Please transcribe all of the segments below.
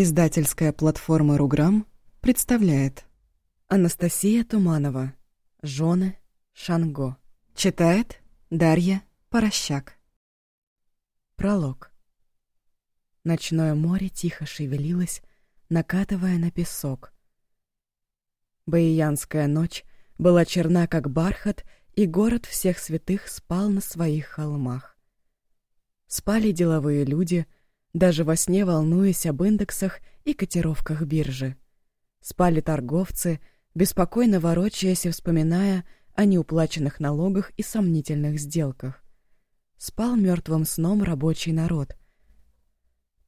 Издательская платформа «Руграм» представляет Анастасия Туманова «Жены Шанго» Читает Дарья Порощак Пролог Ночное море тихо шевелилось, накатывая на песок. Баиянская ночь была черна, как бархат, и город всех святых спал на своих холмах. Спали деловые люди — даже во сне волнуясь об индексах и котировках биржи. Спали торговцы, беспокойно ворочаясь и вспоминая о неуплаченных налогах и сомнительных сделках. Спал мертвым сном рабочий народ.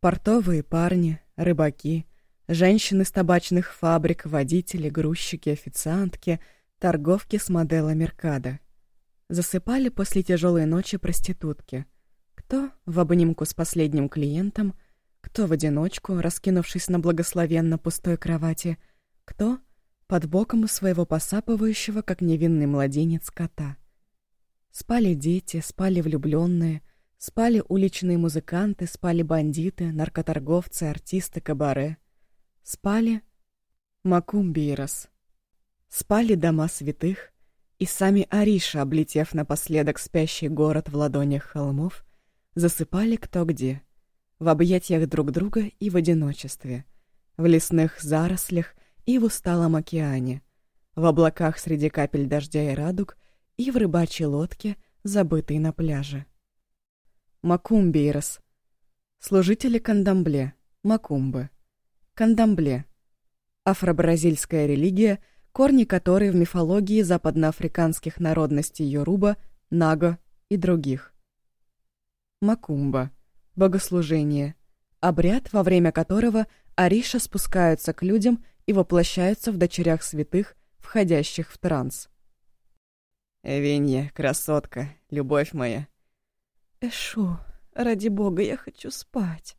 Портовые парни, рыбаки, женщины с табачных фабрик, водители, грузчики, официантки, торговки с модела Меркада. Засыпали после тяжелой ночи проститутки — кто в обнимку с последним клиентом, кто в одиночку, раскинувшись на благословенно пустой кровати, кто под боком у своего посапывающего, как невинный младенец, кота. Спали дети, спали влюбленные, спали уличные музыканты, спали бандиты, наркоторговцы, артисты, кабаре. Спали Макумбирос. Спали дома святых, и сами Ариша, облетев напоследок спящий город в ладонях холмов, засыпали кто где. В объятиях друг друга и в одиночестве. В лесных зарослях и в усталом океане. В облаках среди капель дождя и радуг и в рыбачьей лодке, забытой на пляже. Макумбейрос. Служители кандамбле. Макумбы. Кандамбле. Афро-бразильская религия, корни которой в мифологии западноафриканских народностей Йоруба, Наго и других. Макумба. Богослужение. Обряд, во время которого Ариша спускаются к людям и воплощаются в дочерях святых, входящих в транс. «Эвенья, красотка, любовь моя». «Эшу, ради бога, я хочу спать».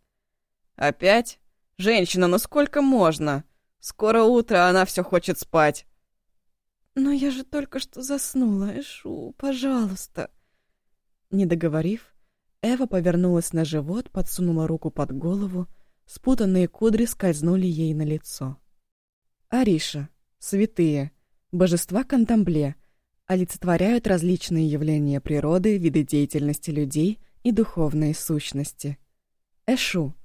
«Опять? Женщина, ну сколько можно? Скоро утро, а она все хочет спать». «Но я же только что заснула, Эшу, пожалуйста». Не договорив, Эва повернулась на живот, подсунула руку под голову, спутанные кудри скользнули ей на лицо. Ариша, святые, божества Кантамбле, олицетворяют различные явления природы, виды деятельности людей и духовные сущности. Эшу,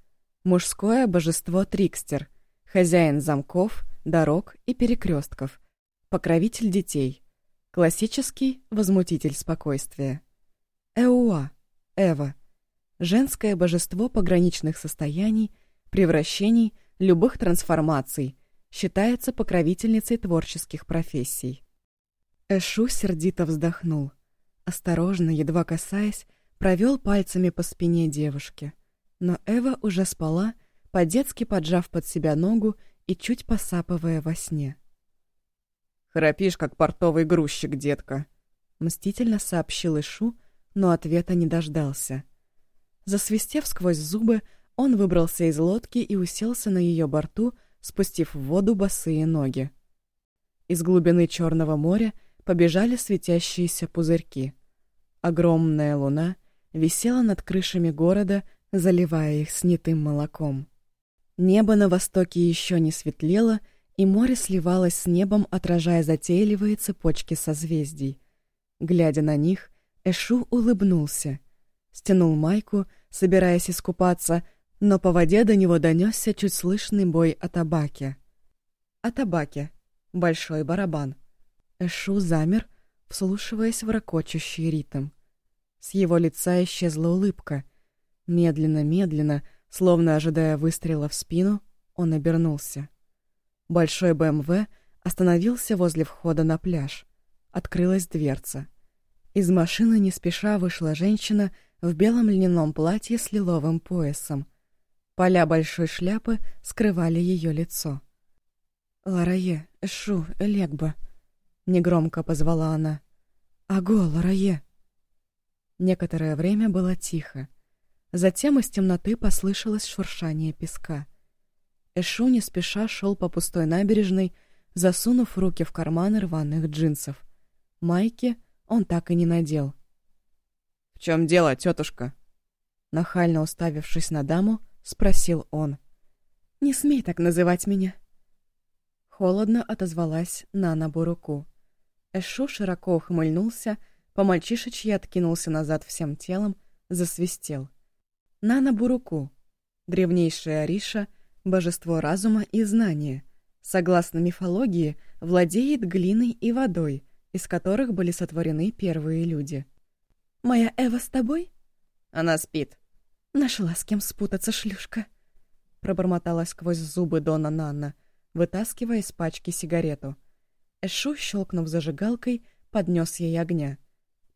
мужское божество Трикстер, хозяин замков, дорог и перекрестков, покровитель детей, классический возмутитель спокойствия. Эуа, Эва. Женское божество пограничных состояний, превращений, любых трансформаций, считается покровительницей творческих профессий. Эшу сердито вздохнул. Осторожно, едва касаясь, провел пальцами по спине девушки. Но Эва уже спала, по-детски поджав под себя ногу и чуть посапывая во сне. «Храпишь, как портовый грузчик, детка», — мстительно сообщил Ишу, но ответа не дождался. Засвистев сквозь зубы, он выбрался из лодки и уселся на ее борту, спустив в воду босые ноги. Из глубины Черного моря побежали светящиеся пузырьки. Огромная луна висела над крышами города, заливая их снятым молоком. Небо на востоке еще не светлело, и море сливалось с небом, отражая затейливые цепочки созвездий. Глядя на них, Эшу улыбнулся. Стянул майку, собираясь искупаться, но по воде до него донесся чуть слышный бой о табаке. О табаке. Большой барабан. Эшу замер, вслушиваясь в ракочущий ритм. С его лица исчезла улыбка. Медленно-медленно, словно ожидая выстрела в спину, он обернулся. Большой БМВ остановился возле входа на пляж. Открылась дверца. Из машины не спеша вышла женщина в белом льняном платье с лиловым поясом. Поля большой шляпы скрывали ее лицо. «Ларае, Эшу, Элегба», — негромко позвала она. «Аго, Ларае!» Некоторое время было тихо. Затем из темноты послышалось шуршание песка. Эшу не спеша шел по пустой набережной, засунув руки в карманы рваных джинсов. Майки — он так и не надел. «В чем дело, тетушка?» Нахально уставившись на даму, спросил он. Не смей так называть меня. Холодно отозвалась Нана Буруку. Эшу широко ухмыльнулся, по-мальчишечьи откинулся назад всем телом, засвистел. Нана Буруку. Древнейшая Ариша, божество разума и знания. Согласно мифологии, владеет глиной и водой, из которых были сотворены первые люди. «Моя Эва с тобой?» Она спит. «Нашла с кем спутаться, шлюшка!» Пробормотала сквозь зубы Дона Нанна, вытаскивая из пачки сигарету. Эшу, щелкнув зажигалкой, поднес ей огня.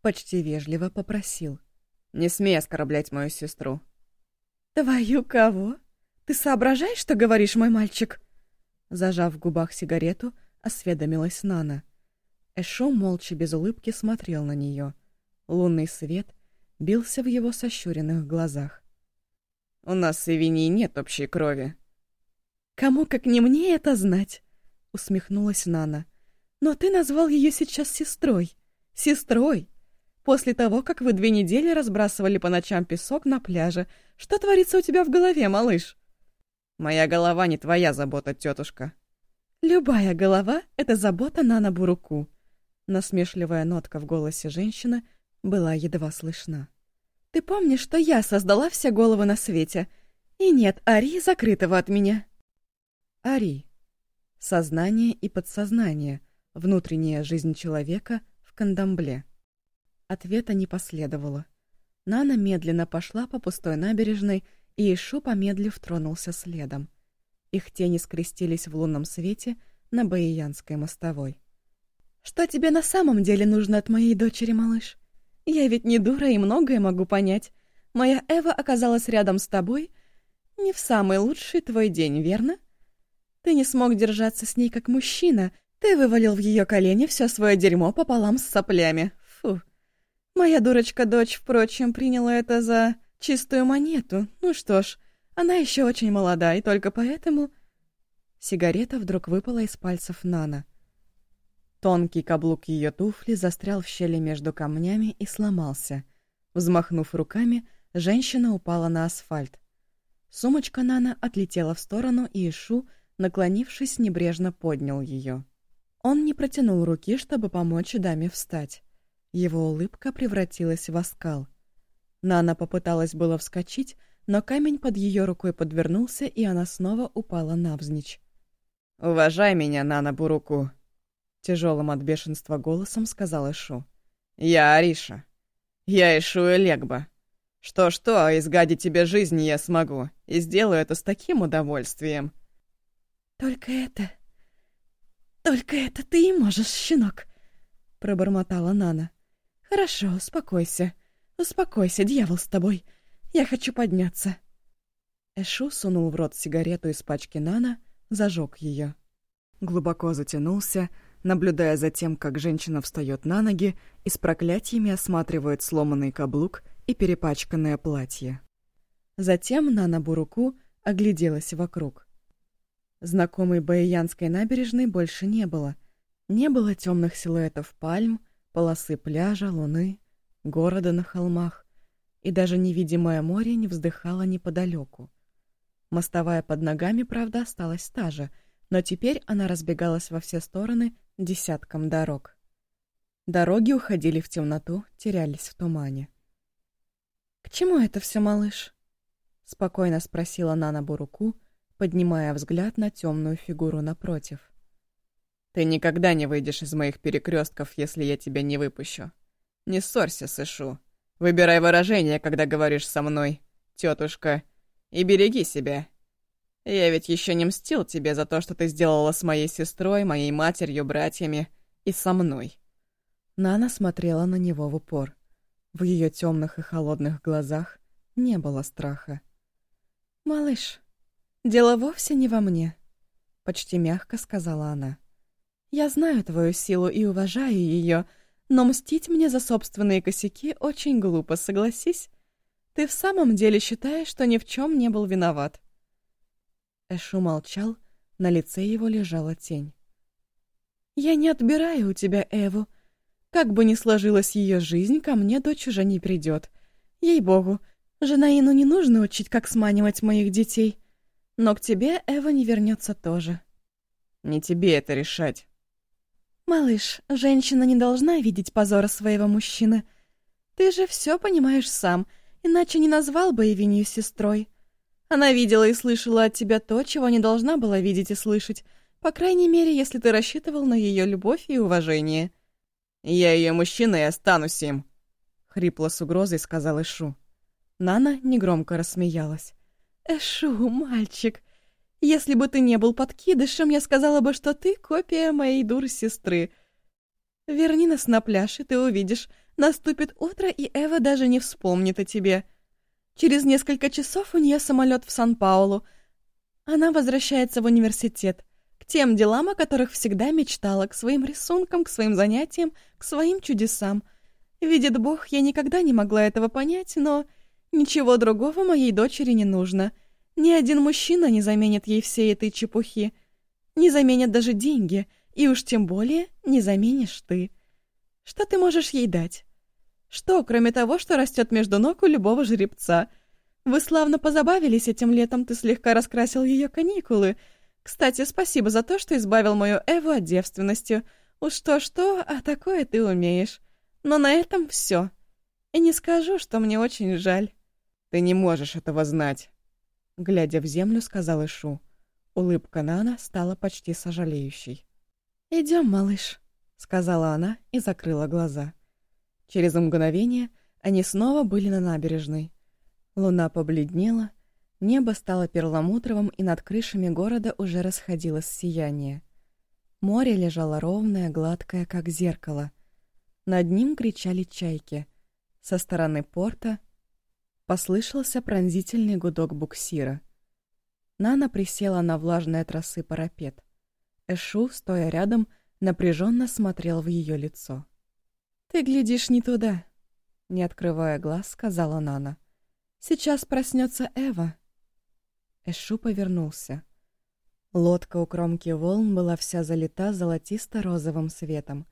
Почти вежливо попросил. «Не смей оскорблять мою сестру». «Твою кого? Ты соображаешь, что говоришь, мой мальчик?» Зажав в губах сигарету, осведомилась Нана. Эшо молча без улыбки смотрел на нее. Лунный свет бился в его сощуренных глазах. «У нас с Эвиней нет общей крови». «Кому, как не мне, это знать?» — усмехнулась Нана. «Но ты назвал ее сейчас сестрой. Сестрой! После того, как вы две недели разбрасывали по ночам песок на пляже, что творится у тебя в голове, малыш?» «Моя голова не твоя забота, тетушка». «Любая голова — это забота Нана Буруку». Насмешливая нотка в голосе женщины была едва слышна. «Ты помнишь, что я создала все головы на свете? И нет Ари, закрытого от меня». Ари. Сознание и подсознание. Внутренняя жизнь человека в кандамбле. Ответа не последовало. Нана медленно пошла по пустой набережной, и Ишу, помедлив, тронулся следом. Их тени скрестились в лунном свете на Баиянской мостовой. «Что тебе на самом деле нужно от моей дочери, малыш? Я ведь не дура и многое могу понять. Моя Эва оказалась рядом с тобой не в самый лучший твой день, верно? Ты не смог держаться с ней как мужчина, ты вывалил в ее колени все свое дерьмо пополам с соплями. Фу. Моя дурочка-дочь, впрочем, приняла это за чистую монету. Ну что ж, она еще очень молода, и только поэтому... Сигарета вдруг выпала из пальцев Нана. Тонкий каблук ее туфли застрял в щели между камнями и сломался. Взмахнув руками, женщина упала на асфальт. Сумочка Нана отлетела в сторону, и Ишу, наклонившись, небрежно поднял ее. Он не протянул руки, чтобы помочь даме встать. Его улыбка превратилась в оскал. Нана попыталась было вскочить, но камень под ее рукой подвернулся, и она снова упала навзничь. «Уважай меня, Нана Буруку», — тяжелым от бешенства голосом сказал Ишу. «Я Ариша. Я Ишу Элегба. Что-что, а изгадить тебе жизнь я смогу, и сделаю это с таким удовольствием». «Только это... Только это ты и можешь, щенок», — пробормотала Нана. «Хорошо, успокойся. Успокойся, дьявол с тобой. Я хочу подняться». Эшу сунул в рот сигарету из пачки Нана, зажег ее. Глубоко затянулся, наблюдая за тем, как женщина встает на ноги и с проклятиями осматривает сломанный каблук и перепачканное платье. Затем Нана Буруку огляделась вокруг. Знакомой Баиянской набережной больше не было. Не было темных силуэтов пальм, полосы пляжа, луны, города на холмах, и даже невидимое море не вздыхало неподалеку. Мостовая под ногами, правда, осталась та же, но теперь она разбегалась во все стороны десятком дорог. Дороги уходили в темноту, терялись в тумане. «К чему это все, малыш?» — спокойно спросила Нана Буруку, поднимая взгляд на темную фигуру напротив. Ты никогда не выйдешь из моих перекрестков, если я тебя не выпущу. Не ссорься, Сэшу. Выбирай выражение, когда говоришь со мной, тетушка, и береги себя. Я ведь еще не мстил тебе за то, что ты сделала с моей сестрой, моей матерью, братьями и со мной. Нана смотрела на него в упор. В ее темных и холодных глазах не было страха. «Малыш, дело вовсе не во мне», — почти мягко сказала она. Я знаю твою силу и уважаю ее, но мстить мне за собственные косяки очень глупо, согласись? Ты в самом деле считаешь, что ни в чем не был виноват?» Эшу молчал, на лице его лежала тень. «Я не отбираю у тебя Эву. Как бы ни сложилась ее жизнь, ко мне дочь уже не придет. Ей-богу, Женаину не нужно учить, как сманивать моих детей. Но к тебе Эва не вернется тоже. Не тебе это решать. Малыш, женщина не должна видеть позора своего мужчины. Ты же все понимаешь сам, иначе не назвал бы Эвинью сестрой. Она видела и слышала от тебя то, чего не должна была видеть и слышать, по крайней мере, если ты рассчитывал на ее любовь и уважение. «Я ее мужчина и останусь им», — хрипло с угрозой сказал Ишу. Нана негромко рассмеялась. «Эшу, мальчик, если бы ты не был подкидышем, я сказала бы, что ты копия моей дуры-сестры. Верни нас на пляж, и ты увидишь, наступит утро, и Эва даже не вспомнит о тебе. Через несколько часов у нее самолет в Сан-Паулу. Она возвращается в университет, к тем делам, о которых всегда мечтала, к своим рисункам, к своим занятиям, к своим чудесам. Видит Бог, я никогда не могла этого понять, но ничего другого моей дочери не нужно. Ни один мужчина не заменит ей всей этой чепухи. Не заменят даже деньги, и уж тем более не заменишь ты. Что ты можешь ей дать? Что, кроме того, что растет между ног у любого жеребца? Вы славно позабавились этим летом, ты слегка раскрасил ее каникулы. Кстати, спасибо за то, что избавил мою Эву от девственности. Уж что-что, а такое ты умеешь. Но на этом все. И не скажу, что мне очень жаль. Ты не можешь этого знать. Глядя в землю, сказал Ишу. Улыбка Нана стала почти сожалеющей. Идем, малыш», — сказала она и закрыла глаза. Через мгновение они снова были на набережной. Луна побледнела, небо стало перламутровым, и над крышами города уже расходилось сияние. Море лежало ровное, гладкое, как зеркало. Над ним кричали чайки. Со стороны порта послышался пронзительный гудок буксира. Нана присела на влажные тросы парапет. Эшу, стоя рядом, напряженно смотрел в ее лицо. «Ты глядишь не туда», — не открывая глаз, сказала Нана. «Сейчас проснется Эва». Эшу повернулся. Лодка у кромки волн была вся залита золотисто-розовым светом.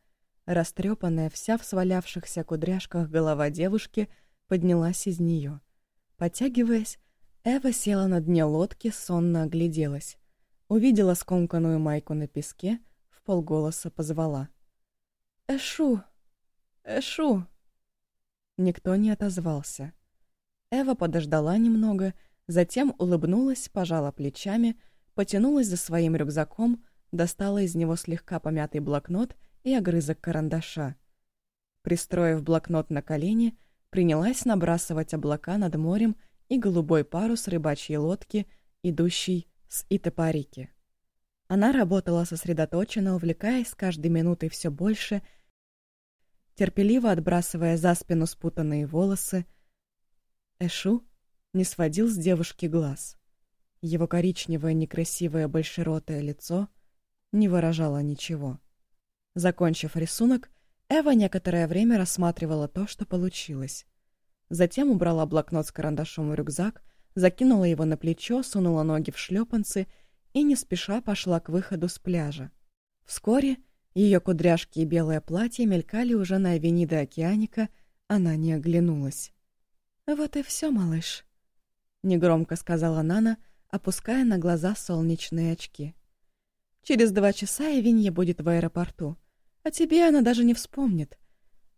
Растрепанная вся в свалявшихся кудряшках голова девушки поднялась из нее. Подтягиваясь, Эва села на дне лодки, сонно огляделась. Увидела скомканную майку на песке, в полголоса позвала. «Эшу!» Эшу!» Никто не отозвался. Эва подождала немного, затем улыбнулась, пожала плечами, потянулась за своим рюкзаком, достала из него слегка помятый блокнот и огрызок карандаша. Пристроив блокнот на колени, принялась набрасывать облака над морем и голубой парус рыбачьей лодки, идущей с Итапарики. Она работала сосредоточенно, увлекаясь каждой минутой все больше — терпеливо отбрасывая за спину спутанные волосы. Эшу не сводил с девушки глаз. Его коричневое некрасивое большеротое лицо не выражало ничего. Закончив рисунок, Эва некоторое время рассматривала то, что получилось. Затем убрала блокнот с карандашом в рюкзак, закинула его на плечо, сунула ноги в шлепанцы и не спеша пошла к выходу с пляжа. Вскоре ее кудряшки и белое платье мелькали уже на авениде Океаника, она не оглянулась. «Вот и все, малыш», — негромко сказала Нана, опуская на глаза солнечные очки. «Через два часа Эвинья будет в аэропорту, а тебе она даже не вспомнит.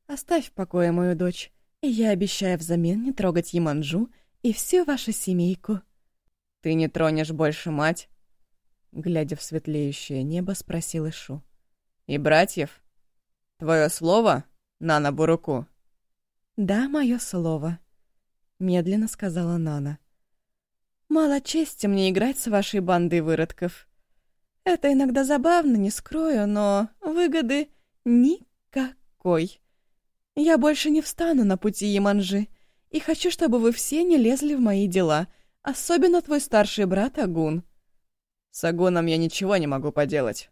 Оставь в покое мою дочь, и я обещаю взамен не трогать Яманжу и всю вашу семейку». «Ты не тронешь больше мать?» Глядя в светлеющее небо, спросил Ишу. И братьев? Твое слово, Нана Буруку?» «Да, мое слово», — медленно сказала Нана. «Мало чести мне играть с вашей бандой выродков. Это иногда забавно, не скрою, но выгоды никакой. Я больше не встану на пути Яманжи, и хочу, чтобы вы все не лезли в мои дела, особенно твой старший брат Агун». «С Агуном я ничего не могу поделать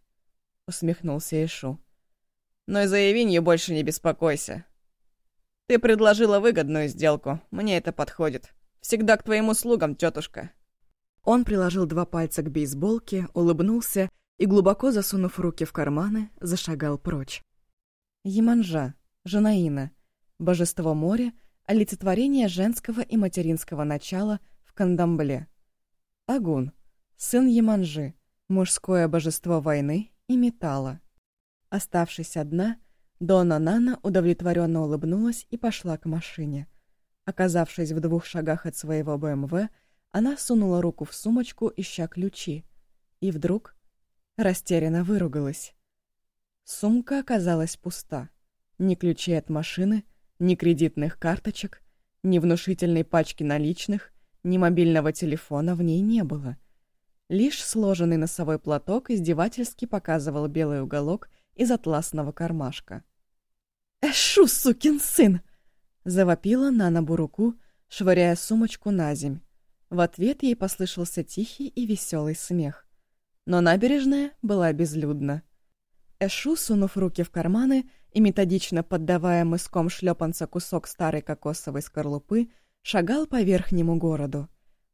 усмехнулся Ишу. «Но и за Евинью больше не беспокойся. Ты предложила выгодную сделку, мне это подходит. Всегда к твоим услугам, тетушка». Он приложил два пальца к бейсболке, улыбнулся и, глубоко засунув руки в карманы, зашагал прочь. Яманжа, Жанаина, божество моря, олицетворение женского и материнского начала в Кандамбле. Агун, сын Яманжи, мужское божество войны и металла. Оставшись одна, Дона Нана удовлетворенно улыбнулась и пошла к машине. Оказавшись в двух шагах от своего БМВ, она сунула руку в сумочку, ища ключи. И вдруг растерянно выругалась. Сумка оказалась пуста. Ни ключей от машины, ни кредитных карточек, ни внушительной пачки наличных, ни мобильного телефона в ней не было. Лишь сложенный носовой платок издевательски показывал белый уголок из атласного кармашка. «Эшу, сукин сын!» — завопила Нана Буруку, швыряя сумочку на земь. В ответ ей послышался тихий и веселый смех. Но набережная была безлюдна. Эшу, сунув руки в карманы и методично поддавая мыском шлепанца кусок старой кокосовой скорлупы, шагал по верхнему городу.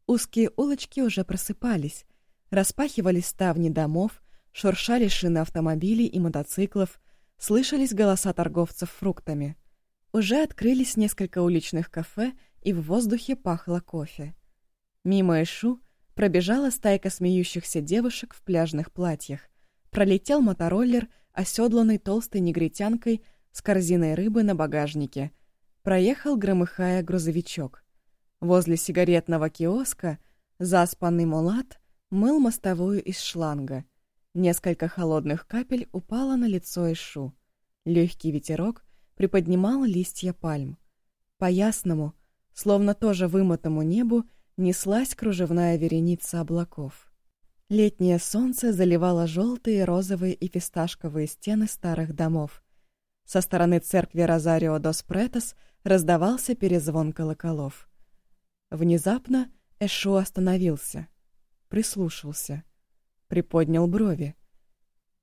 Узкие улочки уже просыпались, распахивались ставни домов, шуршали шины автомобилей и мотоциклов, слышались голоса торговцев фруктами. Уже открылись несколько уличных кафе, и в воздухе пахло кофе. Мимо Эшу пробежала стайка смеющихся девушек в пляжных платьях. Пролетел мотороллер, оседланный толстой негритянкой с корзиной рыбы на багажнике. Проехал, громыхая, грузовичок. Возле сигаретного киоска заспанный мулат мыл мостовую из шланга. Несколько холодных капель упало на лицо Ишу. Легкий ветерок приподнимал листья пальм. По ясному, словно тоже вымытому небу, неслась кружевная вереница облаков. Летнее солнце заливало желтые, розовые и фисташковые стены старых домов. Со стороны церкви Розарио дос Претос раздавался перезвон колоколов. Внезапно Эшу остановился, прислушался, приподнял брови.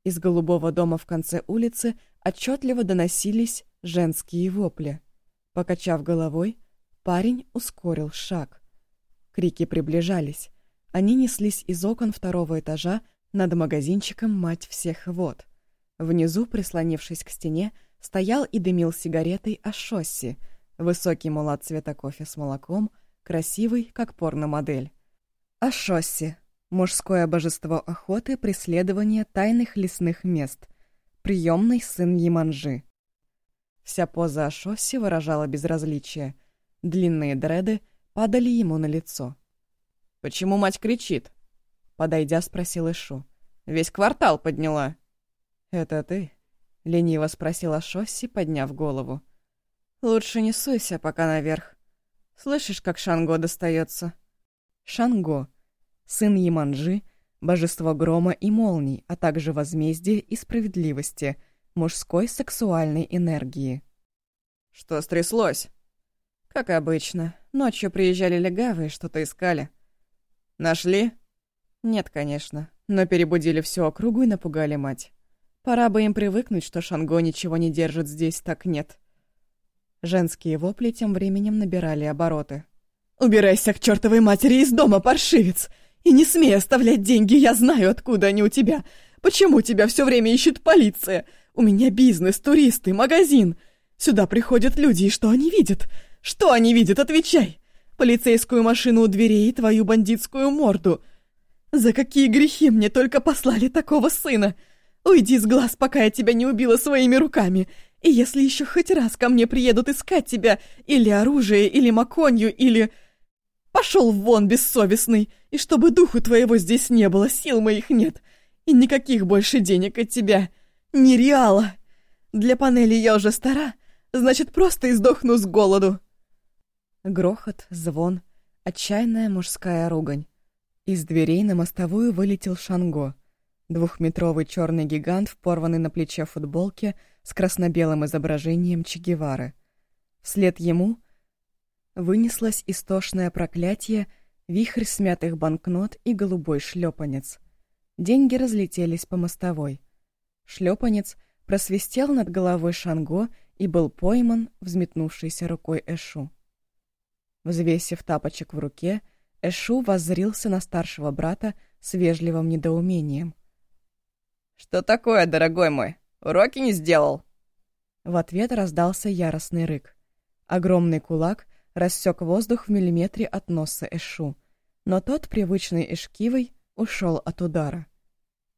Из голубого дома в конце улицы отчетливо доносились женские вопли. Покачав головой, парень ускорил шаг. Крики приближались. Они неслись из окон второго этажа над магазинчиком «Мать всех вод». Внизу, прислонившись к стене, стоял и дымил сигаретой Ашосси, высокий мулат цвета кофе с молоком, красивый, как порномодель. Ашосси — мужское божество охоты, преследования тайных лесных мест, приемный сын Яманжи. Вся поза Ашосси выражала безразличие. Длинные дреды падали ему на лицо. «Почему мать кричит?» Подойдя, спросил Ишу. «Весь квартал подняла». «Это ты?» — лениво спросила Шосси, подняв голову. «Лучше не суйся пока наверх. Слышишь, как Шанго достается?» Шанго — сын Яманжи, божество грома и молний, а также возмездия и справедливости, мужской сексуальной энергии. «Что стряслось?» «Как обычно. Ночью приезжали легавые, что-то искали». «Нашли?» «Нет, конечно. Но перебудили всю округу и напугали мать. Пора бы им привыкнуть, что Шанго ничего не держит здесь, так нет». Женские вопли тем временем набирали обороты. «Убирайся к чертовой матери из дома, паршивец! И не смей оставлять деньги, я знаю, откуда они у тебя. Почему тебя все время ищет полиция? У меня бизнес, туристы, магазин. Сюда приходят люди, и что они видят? Что они видят? Отвечай! Полицейскую машину у дверей и твою бандитскую морду. За какие грехи мне только послали такого сына? Уйди с глаз, пока я тебя не убила своими руками. И если еще хоть раз ко мне приедут искать тебя, или оружие, или маконью, или... Пошел вон, бессовестный, и чтобы духу твоего здесь не было, сил моих нет, и никаких больше денег от тебя. Ни реала. Для панели я уже стара, значит, просто издохну с голоду. Грохот, звон, отчаянная мужская ругань. Из дверей на мостовую вылетел Шанго. Двухметровый черный гигант в порванной на плече футболке с красно-белым изображением Че Гевары. Вслед ему вынеслось истошное проклятие, вихрь смятых банкнот и голубой шлепанец. Деньги разлетелись по мостовой. Шлепанец просвистел над головой Шанго и был пойман взметнувшейся рукой Эшу. Взвесив тапочек в руке, Эшу воззрился на старшего брата с вежливым недоумением. «Что такое, дорогой мой? Уроки не сделал?» В ответ раздался яростный рык. Огромный кулак рассек воздух в миллиметре от носа Эшу, но тот, привычный Эшкивой, ушел от удара.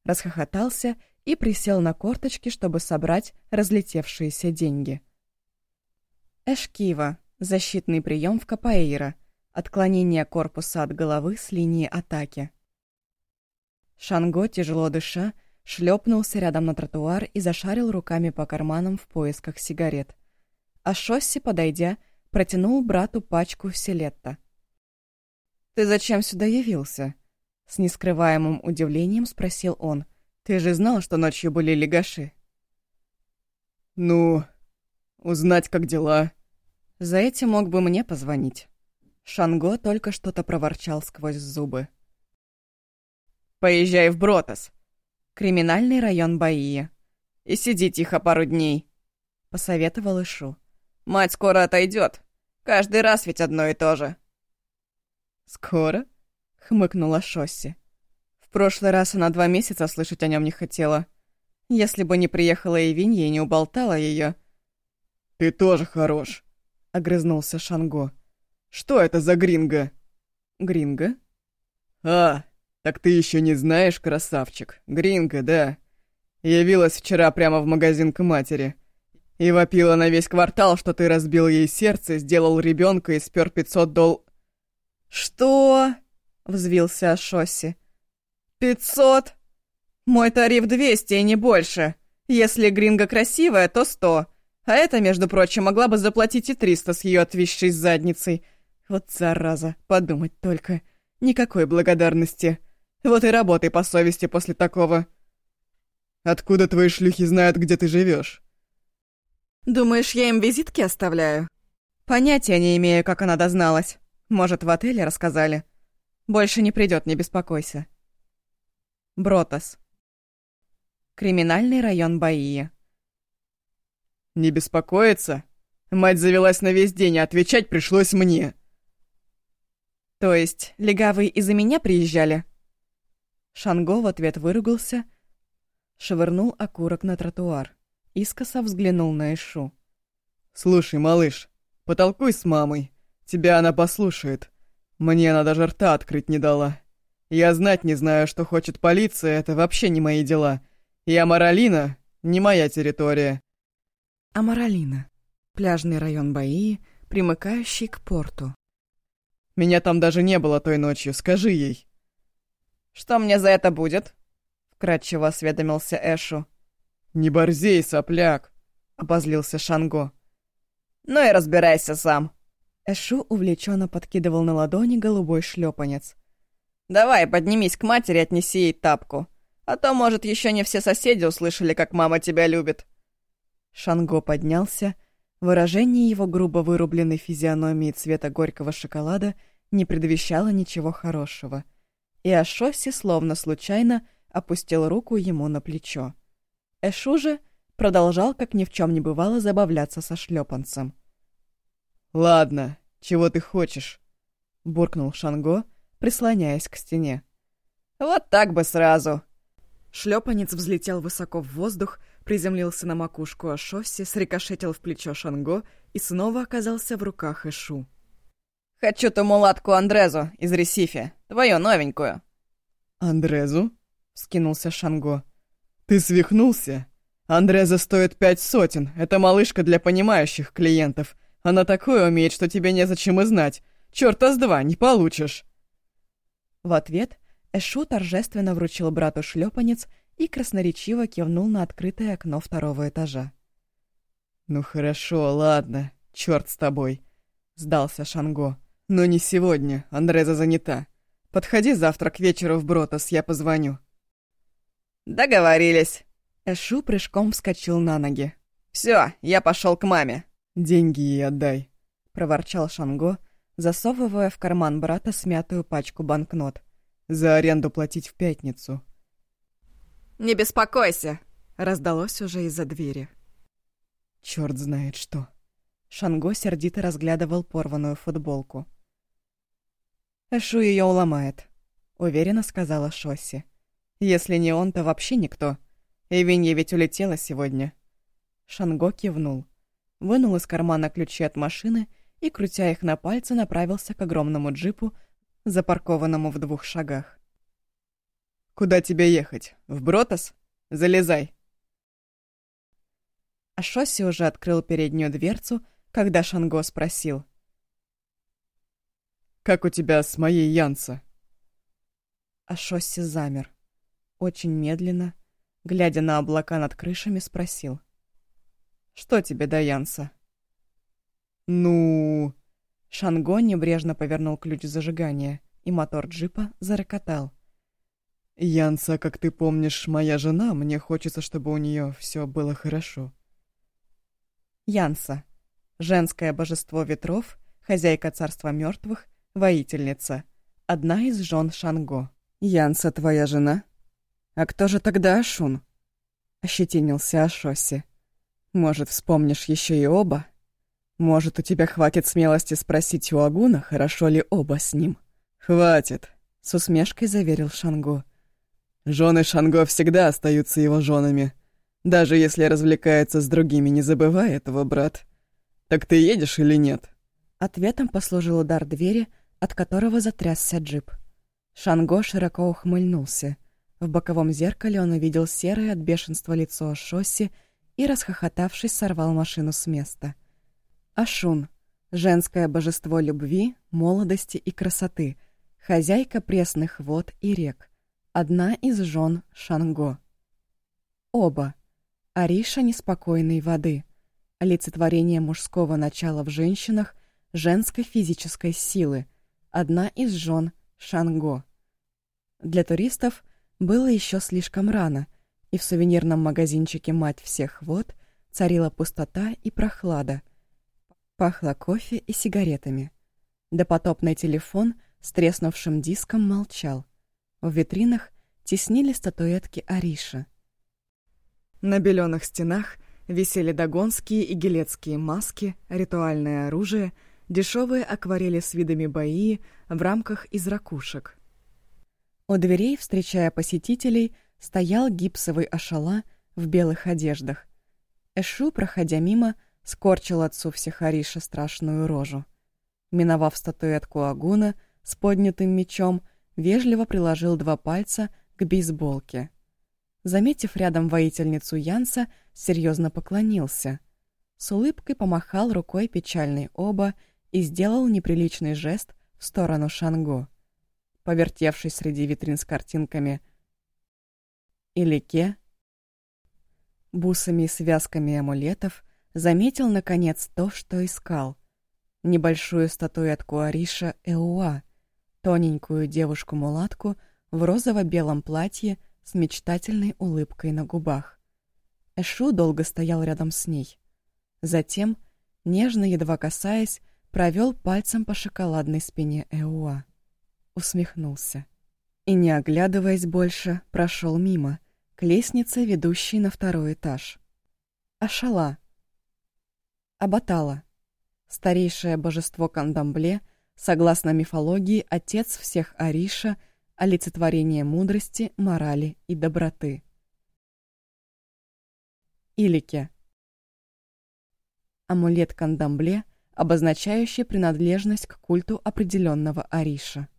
Расхохотался и присел на корточки, чтобы собрать разлетевшиеся деньги. Эшкива — защитный прием в капоэйра, отклонение корпуса от головы с линии атаки. Шанго, тяжело дыша, шлепнулся рядом на тротуар и зашарил руками по карманам в поисках сигарет. А Шосси, подойдя, протянул брату пачку селетта. «Ты зачем сюда явился?» С нескрываемым удивлением спросил он. «Ты же знал, что ночью были легаши?» «Ну, узнать, как дела». «За этим мог бы мне позвонить». Шанго только что-то проворчал сквозь зубы. «Поезжай в Бротос, криминальный район Баии, и сиди тихо пару дней», — посоветовал Ишу. «Мать скоро отойдет. Каждый раз ведь одно и то же». «Скоро?» — хмыкнула Шосси. В прошлый раз она два месяца слышать о нем не хотела. Если бы не приехала Эвинья и не уболтала ее. «Ты тоже хорош», — огрызнулся Шанго. «Что это за гринго?» «Гринго?» «А, так ты еще не знаешь, красавчик. Гринго, да. Явилась вчера прямо в магазин к матери. И вопила на весь квартал, что ты разбил ей сердце, сделал ребенка и спер 500 дол... «Что?» — взвился Шосси. «Пятьсот? Мой тариф двести и не больше. Если гринго красивая, то сто. А это, между прочим, могла бы заплатить и триста с ее отвисшей задницей. Вот зараза, подумать только. Никакой благодарности. Вот и работай по совести после такого». «Откуда твои шлюхи знают, где ты живешь? «Думаешь, я им визитки оставляю?» «Понятия не имею, как она дозналась». Может, в отеле рассказали. Больше не придет, не беспокойся. Бротос. Криминальный район Баии. Не беспокоиться? Мать завелась на весь день, а отвечать пришлось мне. То есть, легавые из-за меня приезжали? Шанго в ответ выругался, швырнул окурок на тротуар. Искоса взглянул на Ишу. «Слушай, малыш, потолкуй с мамой. Тебя она послушает. Мне она даже рта открыть не дала. Я знать не знаю, что хочет полиция, это вообще не мои дела. И Амаралина — не моя территория. Амаралина. Пляжный район Баии, примыкающий к порту. Меня там даже не было той ночью, скажи ей. «Что мне за это будет?» — вкратчиво осведомился Эшу. «Не борзей, сопляк!» — обозлился Шанго. «Ну и разбирайся сам!» Эшу увлеченно подкидывал на ладони голубой шлепанец. «Давай, поднимись к матери, отнеси ей тапку. А то, может, еще не все соседи услышали, как мама тебя любит». Шанго поднялся. Выражение его грубо вырубленной физиономии цвета горького шоколада не предвещало ничего хорошего. И Ашоси, словно случайно, опустил руку ему на плечо. Эшу же продолжал, как ни в чем не бывало, забавляться со шлепанцем. «Ладно, чего ты хочешь?» — буркнул Шанго, прислоняясь к стене. «Вот так бы сразу!» Шлепанец взлетел высоко в воздух, приземлился на макушку Ашоси, срикошетил в плечо Шанго и снова оказался в руках Эшу. «Хочу ту мулатку Андрезу из Ресифи, твою новенькую». «Андрезу?» — скинулся Шанго. «Ты свихнулся? Андреза стоит пять сотен, это малышка для понимающих клиентов, она такое умеет, что тебе незачем и знать. Чёрта с два, не получишь!» В ответ Эшу торжественно вручил брату шлепанец и красноречиво кивнул на открытое окно второго этажа. «Ну хорошо, ладно, черт с тобой», — сдался Шанго. «Но не сегодня, Андреза занята. Подходи завтра к вечеру в Бротос, я позвоню». «Договорились». Эшу прыжком вскочил на ноги. «Всё, я пошел к маме». «Деньги ей отдай», — проворчал Шанго, засовывая в карман брата смятую пачку банкнот. «За аренду платить в пятницу». «Не беспокойся», — раздалось уже из-за двери. Черт знает что. Шанго сердито разглядывал порванную футболку. «Эшу ее уломает», — уверенно сказала Шосси. «Если не он, то вообще никто. Эвинья ведь улетела сегодня». Шанго кивнул вынул из кармана ключи от машины и, крутя их на пальце, направился к огромному джипу, запаркованному в двух шагах. Куда тебе ехать? В Бротос? Залезай. А Шосси уже открыл переднюю дверцу, когда Шанго спросил. «Как у тебя с моей Янса?» А Шосси замер. Очень медленно, глядя на облака над крышами, спросил. «Что тебе до Янса?» «Ну...» Шанго небрежно повернул ключ зажигания, и мотор джипа зарокотал. «Янса, как ты помнишь, моя жена, мне хочется, чтобы у нее все было хорошо». Янса. Женское божество ветров, хозяйка царства мертвых, воительница. Одна из жен Шанго. «Янса твоя жена? А кто же тогда Ашун?» Ощетинился Ашоси. «Может, вспомнишь еще и оба?» Может, у тебя хватит смелости спросить у Агуна, хорошо ли оба с ним? Хватит, с усмешкой заверил Шанго. Жены Шанго всегда остаются его женами. Даже если развлекается с другими, не забывай этого, брат. Так ты едешь или нет? Ответом послужил удар двери, от которого затрясся джип. Шанго широко ухмыльнулся. В боковом зеркале он увидел серое от бешенства лицо Шосси и, расхохотавшись, сорвал машину с места — Ашун — женское божество любви, молодости и красоты, хозяйка пресных вод и рек, одна из жен Шанго. Оба — Ариша неспокойной воды, олицетворение мужского начала в женщинах, женской физической силы, одна из жен Шанго. Для туристов было еще слишком рано, и в сувенирном магазинчике «Мать всех вод» царила пустота и прохлада — Пахло кофе и сигаретами. Допотопный телефон с треснувшим диском молчал. В витринах теснили статуэтки Ариша. На беленых стенах висели догонские и гелецкие маски, ритуальное оружие, дешевые акварели с видами бои в рамках из ракушек. У дверей, встречая посетителей, стоял гипсовый ашала в белых одеждах. Эшу, проходя мимо, скорчил отцу Всехариша страшную рожу. Миновав статуэтку Агуна с поднятым мечом, вежливо приложил два пальца к бейсболке. Заметив рядом воительницу Янса, серьезно поклонился. С улыбкой помахал рукой печальный оба и сделал неприличный жест в сторону Шанго. Повертевшись среди витрин с картинками Илике, бусами и связками амулетов, заметил, наконец, то, что искал. Небольшую статуэтку Ариша Эуа, тоненькую девушку-мулатку в розово-белом платье с мечтательной улыбкой на губах. Эшу долго стоял рядом с ней. Затем, нежно, едва касаясь, провел пальцем по шоколадной спине Эуа. Усмехнулся. И, не оглядываясь больше, прошел мимо, к лестнице, ведущей на второй этаж. Ашала, Абатала. Старейшее божество Кандамбле, согласно мифологии, отец всех Ариша, олицетворение мудрости, морали и доброты. Илике. Амулет Кандамбле, обозначающий принадлежность к культу определенного Ариша.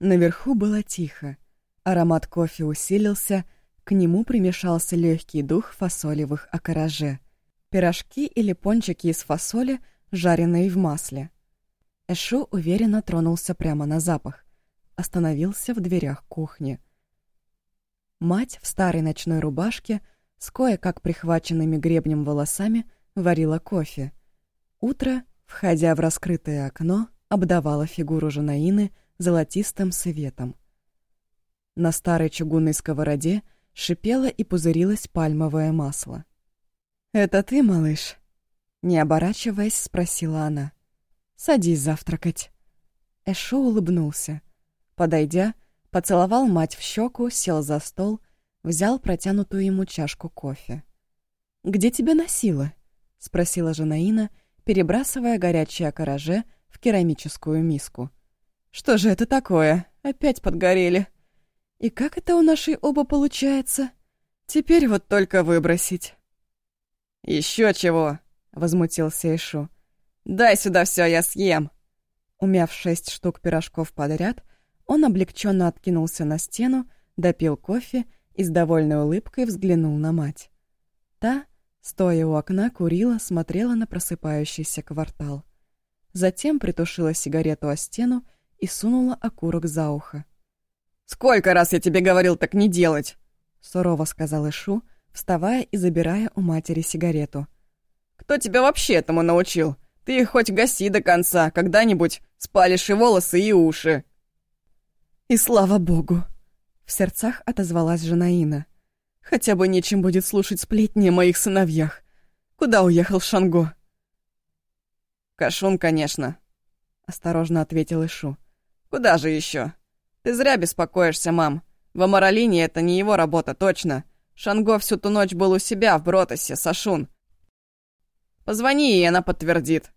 Наверху было тихо. Аромат кофе усилился, к нему примешался легкий дух фасолевых окороже пирожки или пончики из фасоли, жареные в масле. Эшу уверенно тронулся прямо на запах. Остановился в дверях кухни. Мать в старой ночной рубашке с кое-как прихваченными гребнем волосами варила кофе. Утро, входя в раскрытое окно, обдавало фигуру Жанаины золотистым светом. На старой чугунной сковороде шипело и пузырилось пальмовое масло. «Это ты, малыш?» Не оборачиваясь, спросила она. «Садись завтракать». Эшо улыбнулся. Подойдя, поцеловал мать в щеку, сел за стол, взял протянутую ему чашку кофе. «Где тебя носило?» — спросила Жанаина, перебрасывая горячее короже в керамическую миску. «Что же это такое? Опять подгорели. И как это у нашей оба получается? Теперь вот только выбросить». Еще чего!» — возмутился Ишу. «Дай сюда все, я съем!» Умяв шесть штук пирожков подряд, он облегченно откинулся на стену, Допил кофе и с довольной улыбкой взглянул на мать. Та, стоя у окна, курила, смотрела на просыпающийся квартал. Затем притушила сигарету о стену и сунула окурок за ухо. «Сколько раз я тебе говорил так не делать?» — сурово сказал Ишу, вставая и забирая у матери сигарету. «Кто тебя вообще этому научил? Ты хоть гаси до конца, когда-нибудь спалишь и волосы, и уши». «И слава богу!» — в сердцах отозвалась Жанаина. «Хотя бы нечем будет слушать сплетни о моих сыновьях. Куда уехал Шанго?» «Кашун, конечно», — осторожно ответил Ишу. «Куда же еще? Ты зря беспокоишься, мам. В Амаралине это не его работа, точно. Шанго всю ту ночь был у себя в Бротосе, Сашун. Позвони ей, она подтвердит.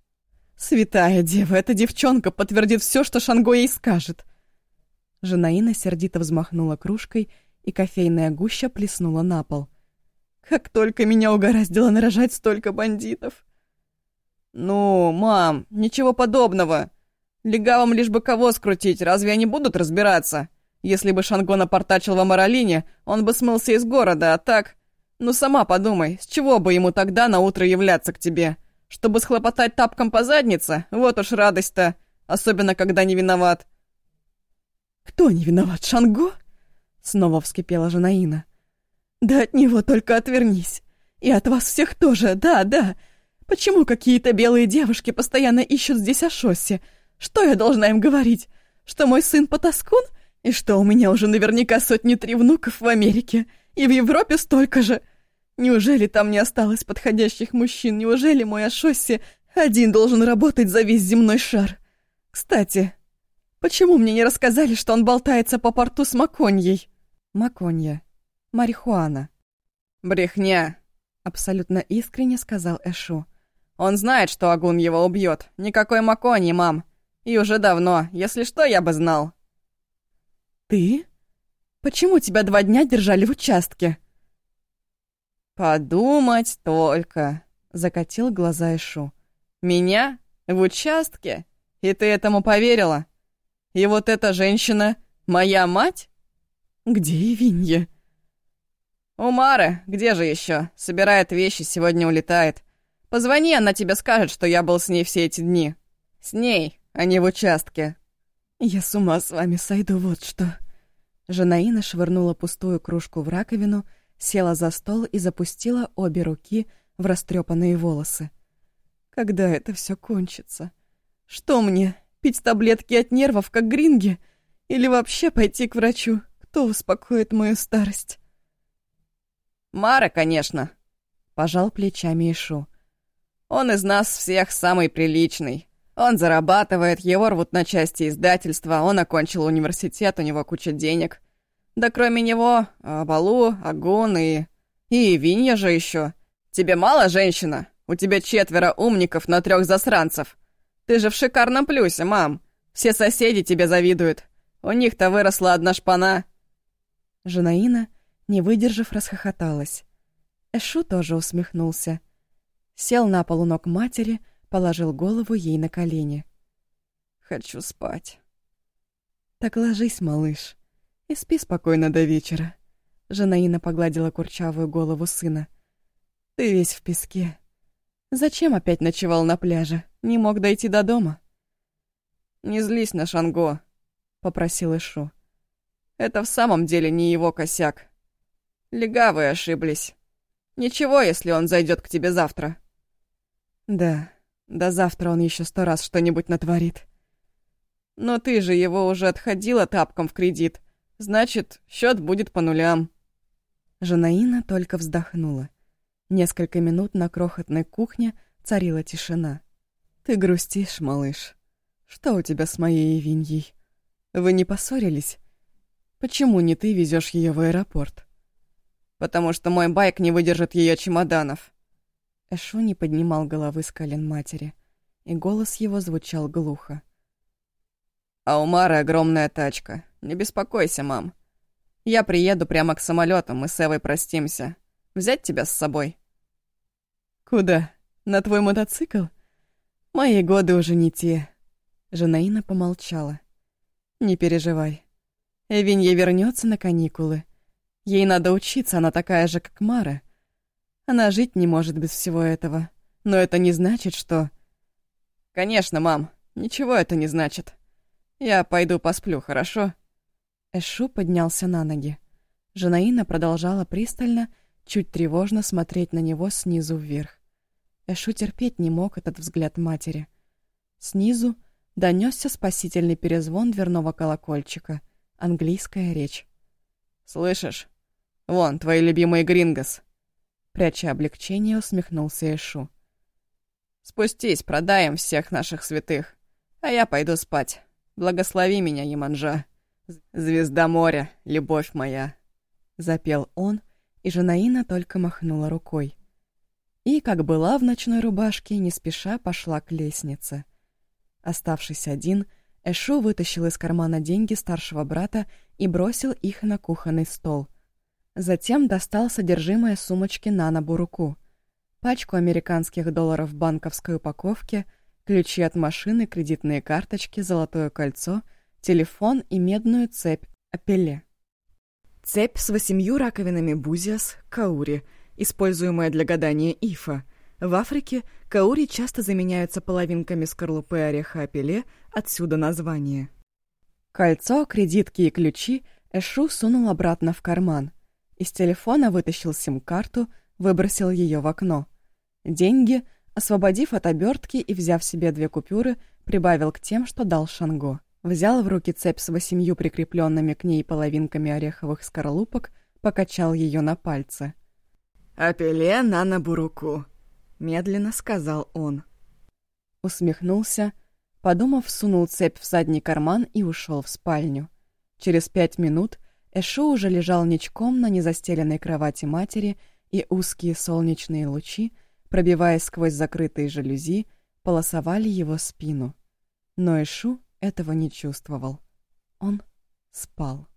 Святая дева, эта девчонка подтвердит все, что Шанго ей скажет. Жанаина сердито взмахнула кружкой, и кофейная гуща плеснула на пол. Как только меня угораздило нарожать столько бандитов. «Ну, мам, ничего подобного. Легавым лишь бы кого скрутить, разве они будут разбираться? Если бы Шанго напортачил в Амаралине, он бы смылся из города, а так... Ну сама подумай, с чего бы ему тогда на утро являться к тебе? Чтобы схлопотать тапком по заднице? Вот уж радость-то, особенно когда не виноват. «Кто не виноват, Шанго?» Снова вскипела Жанаина. «Да от него только отвернись. И от вас всех тоже, да, да. Почему какие-то белые девушки постоянно ищут здесь Ашоси? Что я должна им говорить? Что мой сын потаскун? И что у меня уже наверняка сотни три внуков в Америке? И в Европе столько же? Неужели там не осталось подходящих мужчин? Неужели мой Ашоси один должен работать за весь земной шар? Кстати, почему мне не рассказали, что он болтается по порту с Маконьей? Маконья. Марихуана. Брехня, абсолютно искренне сказал Эшу. Он знает, что Агун его убьет. Никакой Маконьи, мам. И уже давно. Если что, я бы знал. Ты? Почему тебя два дня держали в участке? Подумать только, закатил глаза Ишу. Меня? В участке? И ты этому поверила? И вот эта женщина моя мать? Где Ивинья? У Мары, где же еще? Собирает вещи, сегодня улетает. Позвони, она тебе скажет, что я был с ней все эти дни. С ней, а не в участке. Я с ума с вами сойду, вот что. Жанаина швырнула пустую кружку в раковину, села за стол и запустила обе руки в растрепанные волосы. Когда это все кончится? Что мне, пить таблетки от нервов, как гринги? Или вообще пойти к врачу? Кто успокоит мою старость? Мара, конечно, пожал плечами Ишу. Он из нас всех самый приличный. Он зарабатывает, его рвут на части издательства, он окончил университет, у него куча денег. Да кроме него, Балу, Агун и... И Винья же еще. Тебе мало, женщина? У тебя четверо умников на трех засранцев. Ты же в шикарном плюсе, мам. Все соседи тебе завидуют. У них-то выросла одна шпана. Жанаина, не выдержав, расхохоталась. Эшу тоже усмехнулся. Сел на полу ног матери, положил голову ей на колени. «Хочу спать». «Так ложись, малыш, и спи спокойно до вечера». Жанаина погладила курчавую голову сына. «Ты весь в песке. Зачем опять ночевал на пляже? Не мог дойти до дома?» «Не злись на Шанго», — попросил Ишу. «Это в самом деле не его косяк. Легавые ошиблись. Ничего, если он зайдет к тебе завтра». «Да, до завтра он еще сто раз что-нибудь натворит. Но ты же его уже отходила тапком в кредит. Значит, счет будет по нулям. Жанаина только вздохнула. Несколько минут на крохотной кухне царила тишина. «Ты грустишь, малыш. Что у тебя с моей Виньей? Вы не поссорились? Почему не ты везешь ее в аэропорт?» «Потому что мой байк не выдержит ее чемоданов. Эшу не поднимал головы с колен матери, и голос его звучал глухо. «А у Мары огромная тачка. Не беспокойся, мам. Я приеду прямо к самолету, мы с Эвой простимся. Взять тебя с собой?» «Куда? На твой мотоцикл? Мои годы уже не те». Жанаина помолчала. «Не переживай. Эвинья вернется на каникулы. Ей надо учиться, она такая же, как Мара. Она жить не может без всего этого. Но это не значит, что... Конечно, мам, ничего это не значит. Я пойду посплю, хорошо? Эшу поднялся на ноги. Жанаина продолжала пристально, чуть тревожно смотреть на него снизу вверх. Эшу терпеть не мог этот взгляд матери. Снизу донесся спасительный перезвон дверного колокольчика. Английская речь. «Слышишь? Вон, твои любимые грингос!» Пряча облегчение, усмехнулся Эшу. «Спустись, продаем всех наших святых, а я пойду спать. Благослови меня, Яманжа. Звезда моря, любовь моя!» Запел он, и Жанаина только махнула рукой и, как была в ночной рубашке, не спеша пошла к лестнице. Оставшись один, Эшу вытащил из кармана деньги старшего брата и бросил их на кухонный стол. Затем достал содержимое сумочки на набу руку. Пачку американских долларов в банковской упаковке, ключи от машины, кредитные карточки, золотое кольцо, телефон и медную цепь Апеле. Цепь с восемью раковинами бузиас, каури — используемая для гадания ифа. В Африке каури часто заменяются половинками скорлупы ореха апеле, отсюда название. Кольцо, кредитки и ключи Эшу сунул обратно в карман. Из телефона вытащил сим-карту, выбросил ее в окно. Деньги, освободив от обертки и взяв себе две купюры, прибавил к тем, что дал Шанго. Взял в руки цепь с восемью прикрепленными к ней половинками ореховых скорлупок, покачал ее на пальце. «Апеле на Набуруку», — медленно сказал он. Усмехнулся, подумав, сунул цепь в задний карман и ушел в спальню. Через пять минут Эшо уже лежал ничком на незастеленной кровати матери, и узкие солнечные лучи, пробиваясь сквозь закрытые жалюзи, полосовали его спину. Но Эшу этого не чувствовал. Он спал.